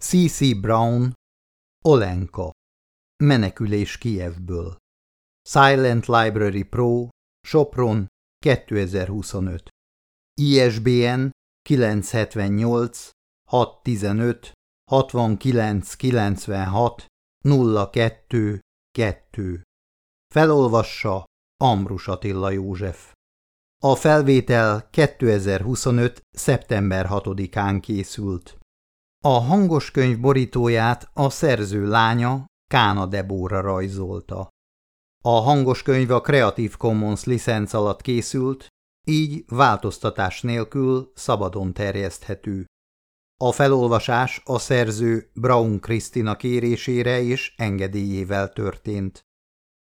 C.C. Brown, Olenka, Menekülés Kijevből, Silent Library Pro, Sopron, 2025. ISBN 978 615 69 96 02 2. Felolvassa Ambrus Attila József. A felvétel 2025. szeptember 6-án készült. A hangos könyv borítóját a szerző lánya Kána Debóra rajzolta. A hangos könyv a Creative Commons licenc alatt készült, így változtatás nélkül szabadon terjeszthető. A felolvasás a szerző Braun Krisztina kérésére és engedélyével történt.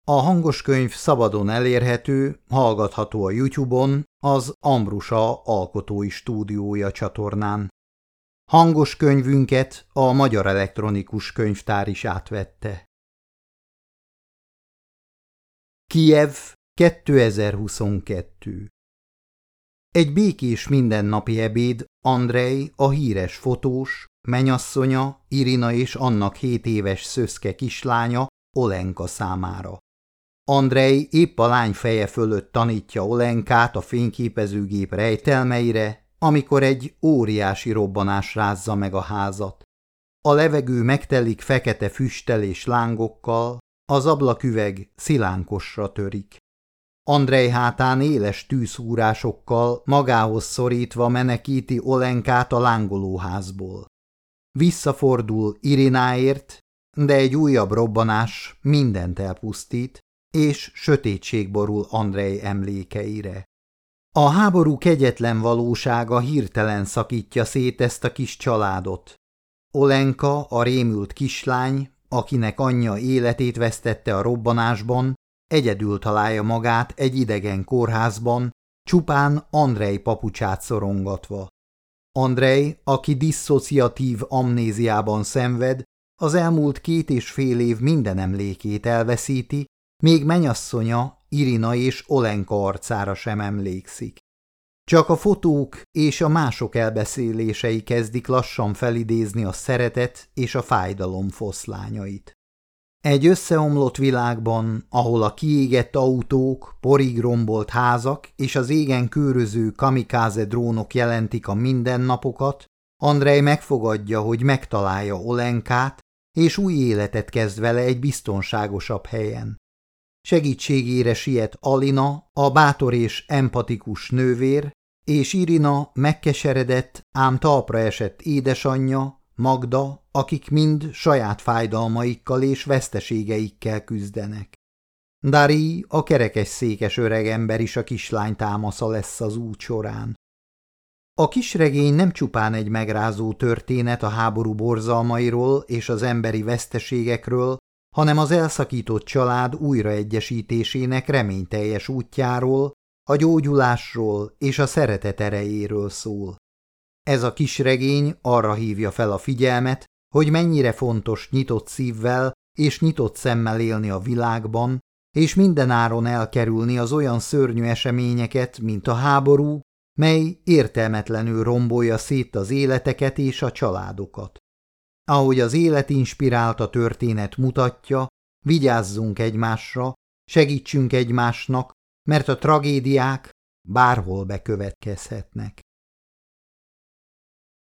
A hangos könyv szabadon elérhető, hallgatható a YouTube-on, az Ambrusa Alkotói Stúdiója csatornán. Hangos könyvünket a Magyar Elektronikus Könyvtár is átvette. Kiev 2022 Egy békés mindennapi ebéd Andrei, a híres fotós, menyasszonya, Irina és annak hét éves szöszke kislánya Olenka számára. Andrei épp a lány feje fölött tanítja Olenkát a fényképezőgép rejtelmeire, amikor egy óriási robbanás rázza meg a házat. A levegő megtelik fekete füsttel és lángokkal, az ablaküveg szilánkosra törik. Andrej hátán éles tűszúrásokkal magához szorítva menekíti Olenkát a lángolóházból. Visszafordul Irináért, de egy újabb robbanás mindent elpusztít, és sötétség borul Andrej emlékeire. A háború kegyetlen valósága hirtelen szakítja szét ezt a kis családot. Olenka, a rémült kislány, akinek anyja életét vesztette a robbanásban, egyedül találja magát egy idegen kórházban, csupán Andrei papucsát szorongatva. Andrei, aki disszociatív amnéziában szenved, az elmúlt két és fél év minden emlékét elveszíti, még menyasszonya Irina és Olenka arcára sem emlékszik. Csak a fotók és a mások elbeszélései kezdik lassan felidézni a szeretet és a fájdalom foszlányait. Egy összeomlott világban, ahol a kiégett autók, porig rombolt házak és az égen kőröző kamikáze drónok jelentik a mindennapokat, Andrej megfogadja, hogy megtalálja Olenkát, és új életet kezd vele egy biztonságosabb helyen. Segítségére siet Alina, a bátor és empatikus nővér, és Irina megkeseredett, ám talpra esett édesanyja, Magda, akik mind saját fájdalmaikkal és veszteségeikkel küzdenek. Dari, a kerekes székes öregember is a kislány támasza lesz az út során. A kisregény nem csupán egy megrázó történet a háború borzalmairól és az emberi veszteségekről, hanem az elszakított család újraegyesítésének reményteljes útjáról, a gyógyulásról és a szeretet erejéről szól. Ez a kis regény arra hívja fel a figyelmet, hogy mennyire fontos nyitott szívvel és nyitott szemmel élni a világban, és mindenáron elkerülni az olyan szörnyű eseményeket, mint a háború, mely értelmetlenül rombolja szét az életeket és a családokat. Ahogy az élet inspirálta történet mutatja, vigyázzunk egymásra, segítsünk egymásnak, mert a tragédiák bárhol bekövetkezhetnek.